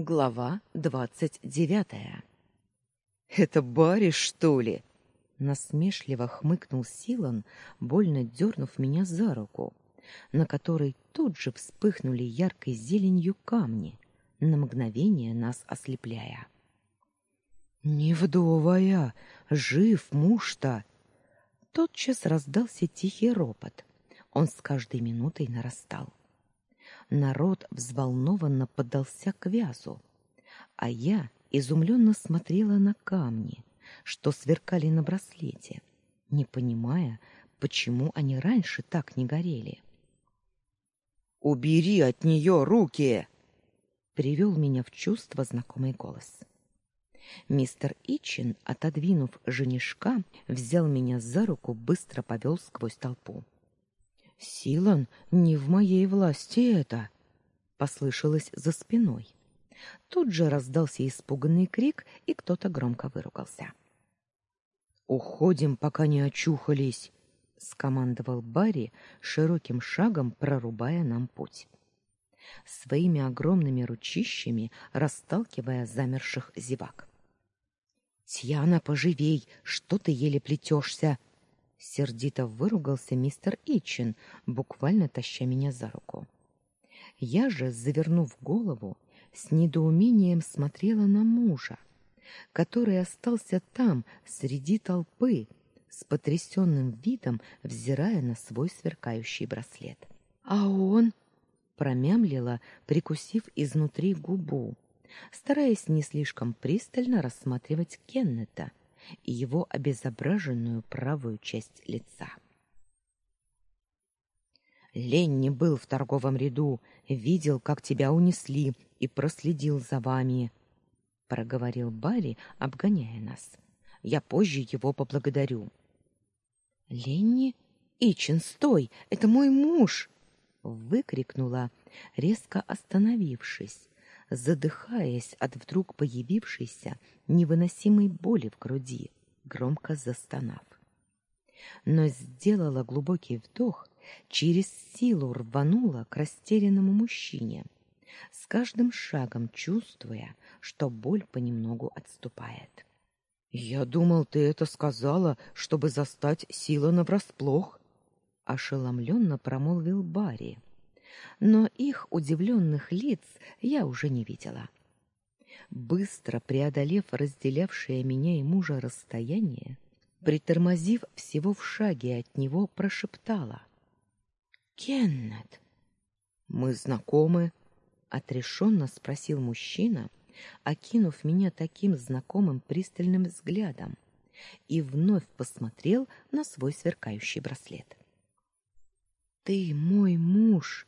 Глава двадцать девятая. Это Барри, что ли? Насмешливо хмыкнул Силан, больно дернув меня за руку, на которой тут же вспыхнули яркой зеленью камни, на мгновение нас ослепляя. Не вдовая, жив муж-то. Тотчас раздался тихий ропот. Он с каждой минутой нарастал. Народ взволнованно поддался к вязу, а я изумленно смотрела на камни, что сверкали на браслете, не понимая, почему они раньше так не горели. Убери от нее руки, привел меня в чувство знакомый голос. Мистер Ичин, отодвинув женишка, взял меня за руку, быстро повел сквозь толпу. Силан, не в моей власти это, послышалось за спиной. Тут же раздался испуганный крик, и кто-то громко выругался. Уходим, пока не очухались, скомандовал Барри, широким шагом прорубая нам путь. Своими огромными ручищами расталкивая замерших зевак. Тьяна, поживей, что ты еле плетешься? Сердито выругался мистер Ичин, буквально таща меня за руку. Я же, завернув голову, с недоумением смотрела на мужа, который остался там, среди толпы, с потрясенным видом взирая на свой сверкающий браслет. А он промямлила, прикусив изнутри губу, стараясь не слишком пристально рассматривать Кеннета, и его обезображенную правую часть лица. Ленни был в торговом ряду, видел, как тебя унесли, и проследил за вами, проговорил Барри, обгоняя нас. Я позже его поблагодарю. Ленни, Ичин, стой, это мой муж, выкрикнула, резко остановившись, задыхаясь от вдруг появившейся невыносимой боли в груди, громко застонав. Но сделала глубокий вдох, через силу рванула к растерянному мужчине, с каждым шагом чувствуя, что боль понемногу отступает. Я думал, ты это сказала, чтобы застать Силана врасплох, ошеломленно промолвил Барри но их удивленных лиц я уже не видела. Быстро преодолев разделявшее меня и мужа расстояние, притормозив всего в шаге от него, прошептала: "Кеннет, мы знакомы?" отрешенно спросил мужчина, окинув меня таким знакомым пристальным взглядом, и вновь посмотрел на свой сверкающий браслет. Ты мой муж,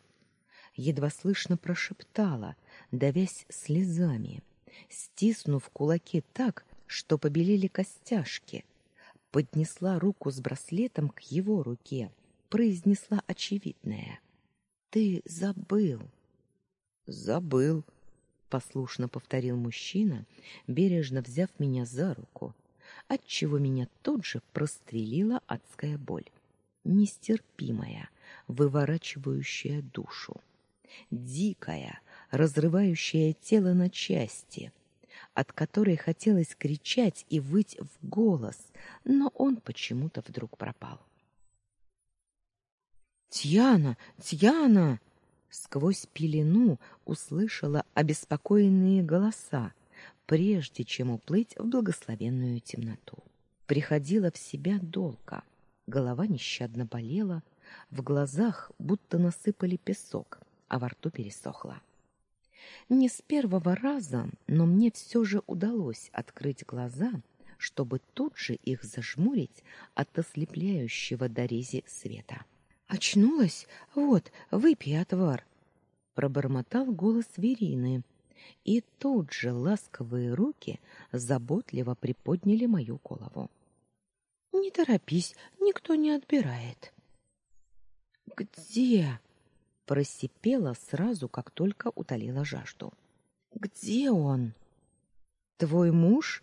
едва слышно прошептала, давясь слезами, стиснув кулаки так, что побелели костяшки. Поднесла руку с браслетом к его руке, произнесла очевидное: "Ты забыл". "Забыл", послушно повторил мужчина, бережно взяв меня за руку, отчего меня тут же прострелила адская боль, нестерпимая, выворачивающая душу дикая, разрывающая тело на части, от которой хотелось кричать и выть в голос, но он почему-то вдруг пропал. Тьяна, Тьяна, сквозь пелену услышала обеспокоенные голоса, прежде чем уплыть в благословенную темноту. Приходила в себя долго, голова нещадно болела, в глазах будто насыпали песок а во рту пересохло. Не с первого раза, но мне все же удалось открыть глаза, чтобы тут же их зажмурить от ослепляющего дорези света. Очнулась? Вот, выпей отвар, пробормотал голос Верины, и тут же ласковые руки заботливо приподняли мою голову. Не торопись, никто не отбирает. Где? Просипела сразу, как только утолила жажду. Где он? Твой муж?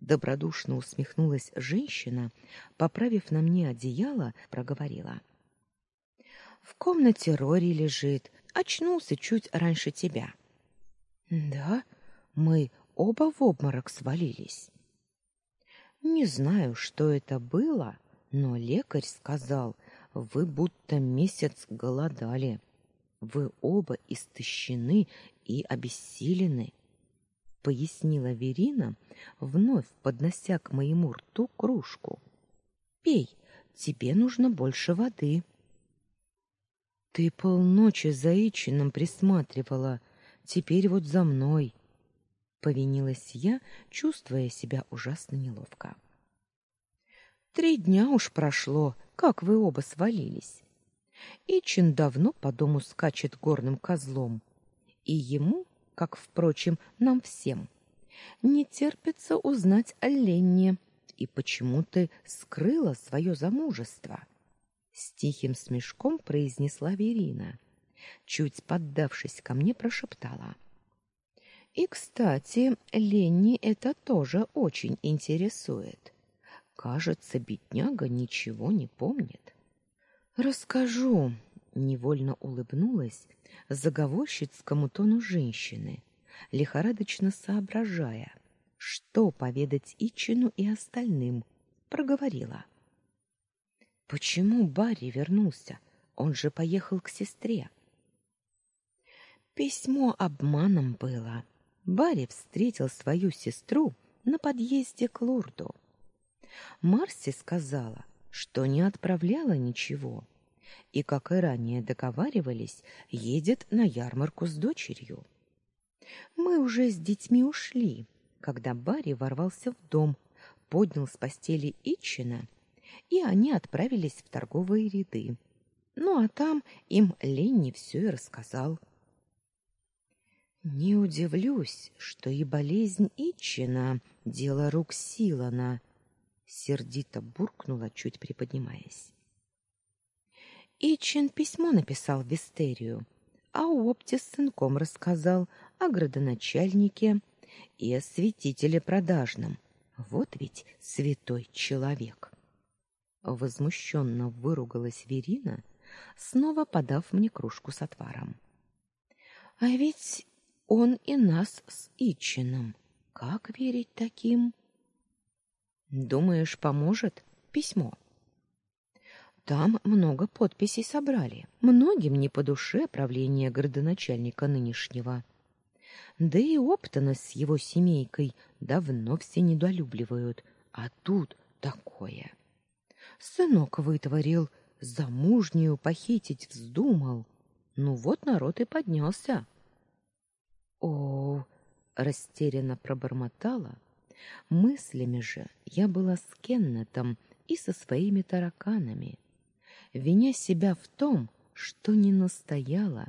добродушно усмехнулась женщина, поправив на мне одеяло, проговорила: В комнате Рори лежит, очнулся чуть раньше тебя. Да, Мы оба в обморок свалились. Не знаю, что это было, но лекарь сказал, вы будто месяц голодали. Вы оба истощены и обессилены, пояснила Верина, вновь поднося к моему рту кружку. Пей, тебе нужно больше воды. Ты полночи за Ичином присматривала, теперь вот за мной, повинилась я, чувствуя себя ужасно неловко. Три дня уж прошло, как вы оба свалились. Ичин давно по дому скачет горным козлом, и ему, как, впрочем, нам всем, не терпится узнать о Ленне и почему ты скрыла свое замужество. С тихим смешком произнесла Верина. Чуть поддавшись ко мне, прошептала. И, кстати, Ленни это тоже очень интересует. Кажется, бедняга ничего не помнит. Расскажу, невольно улыбнулась заговорщицкому тону женщины, лихорадочно соображая, что поведать Ичину и остальным, проговорила. Почему Барри вернулся? Он же поехал к сестре. Письмо обманом было. Барри встретил свою сестру на подъезде к Лурду. Марси сказала, что не отправляла ничего. И, как и ранее договаривались, едет на ярмарку с дочерью. Мы уже с детьми ушли, когда Барри ворвался в дом, поднял с постели Ичина, и они отправились в торговые ряды. Ну а там им Ленни все и рассказал. Не удивлюсь, что и болезнь Ичина — дело рук Силана, сердито буркнула, чуть приподнимаясь. Ичин письмо написал в Вестерию, а Опти с сынком рассказал о градоначальнике и о святителе продажном. Вот ведь святой человек. Возмущенно выругалась Верина, снова подав мне кружку с отваром. А ведь он и нас с Ичином. Как верить таким? Думаешь, поможет письмо? Там много подписей собрали. Многим не по душе правление городоначальника нынешнего. Да и Оптона с его семейкой давно все недолюбливают, а тут такое. Сынок вытворил, замужнюю похитить вздумал. Ну вот народ и поднялся. О, растерянно пробормотала, Мыслями же я была с Кеннетом и со своими тараканами, виня себя в том, что не настояла,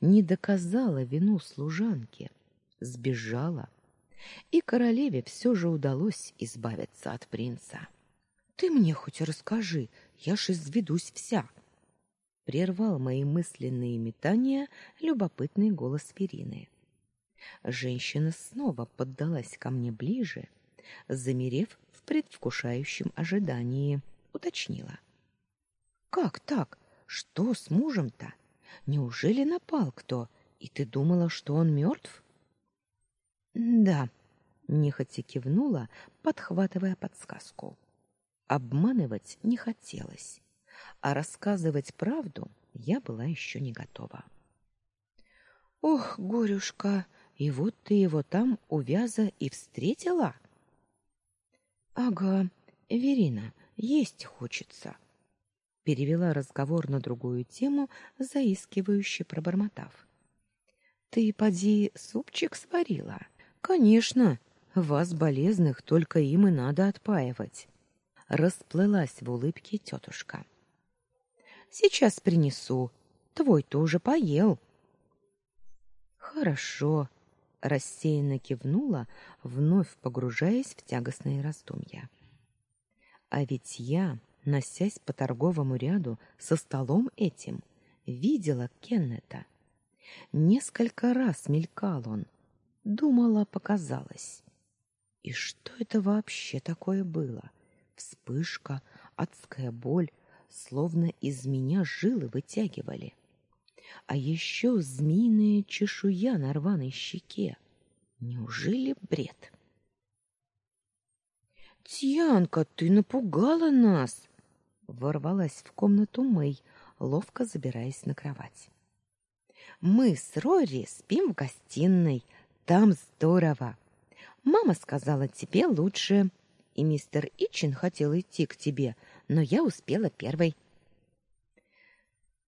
не доказала вину служанке, сбежала, и королеве все же удалось избавиться от принца. Ты мне хоть расскажи, я ж изведусь вся. Прервал мои мысленные метания любопытный голос Верины. Женщина снова поддалась ко мне ближе, замерев в предвкушающем ожидании, уточнила: "Как так? Что с мужем-то? Неужели напал кто, и ты думала, что он мертв?» "Да", нехотя кивнула, подхватывая подсказку. Обманывать не хотелось, а рассказывать правду я была еще не готова. Ох, горюшка, и вот ты его там у вяза и встретила? Ага, Верина, есть хочется. Перевела разговор на другую тему, заискивающе пробормотав. Ты поди супчик сварила? Конечно, вас болезных только им и надо отпаивать. Расплылась в улыбке тетушка. Сейчас принесу. Твой тоже поел. Хорошо, рассеянно кивнула, вновь погружаясь в тягостные раздумья. А ведь я, носясь по торговому ряду со столом этим, видела Кеннета. Несколько раз мелькал он. Думала, показалось. И что это вообще такое было? Вспышка, адская боль, словно из меня жилы вытягивали а еще змеиная чешуя на рваной щеке. Неужели бред? Тьянка, ты напугала нас, ворвалась в комнату Мэй, ловко забираясь на кровать. Мы с Рори спим в гостиной. Там здорово. Мама сказала, тебе лучше. И мистер Ичин хотел идти к тебе, но я успела первой.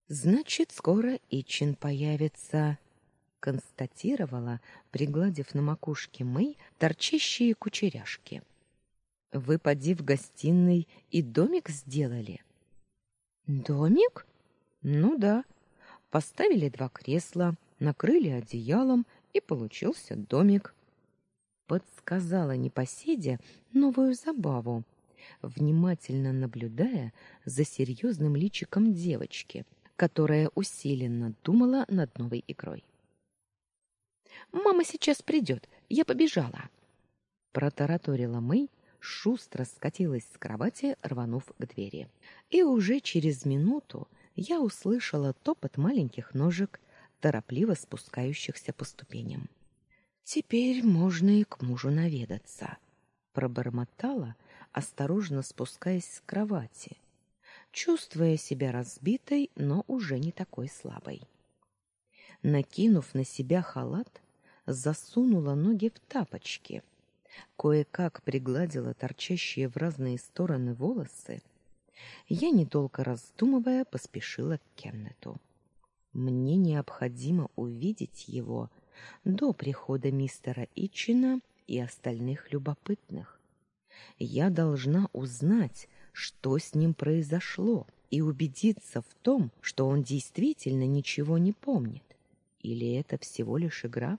Значит, скоро Ичин появится, констатировала, пригладив на макушке Мэй торчащие кучеряшки. Вы поди в гостиной и домик сделали. Домик? Ну да. Поставили два кресла, накрыли одеялом, и получился домик. Подсказала непоседе новую забаву, внимательно наблюдая за серьезным личиком девочки, которая усиленно думала над новой игрой. Мама сейчас придет, я побежала, протараторила Мэй, шустро скатилась с кровати, рванув к двери. И уже через минуту я услышала топот маленьких ножек, торопливо спускающихся по ступеням. Теперь можно и к мужу наведаться, пробормотала, осторожно спускаясь с кровати, чувствуя себя разбитой, но уже не такой слабой. Накинув на себя халат, засунула ноги в тапочки, кое-как пригладила торчащие в разные стороны волосы я, недолго раздумывая, поспешила к Кеннету. Мне необходимо увидеть его до прихода мистера Ичина и остальных любопытных. Я должна узнать, что с ним произошло, и убедиться в том, что он действительно ничего не помнит. Или это всего лишь игра?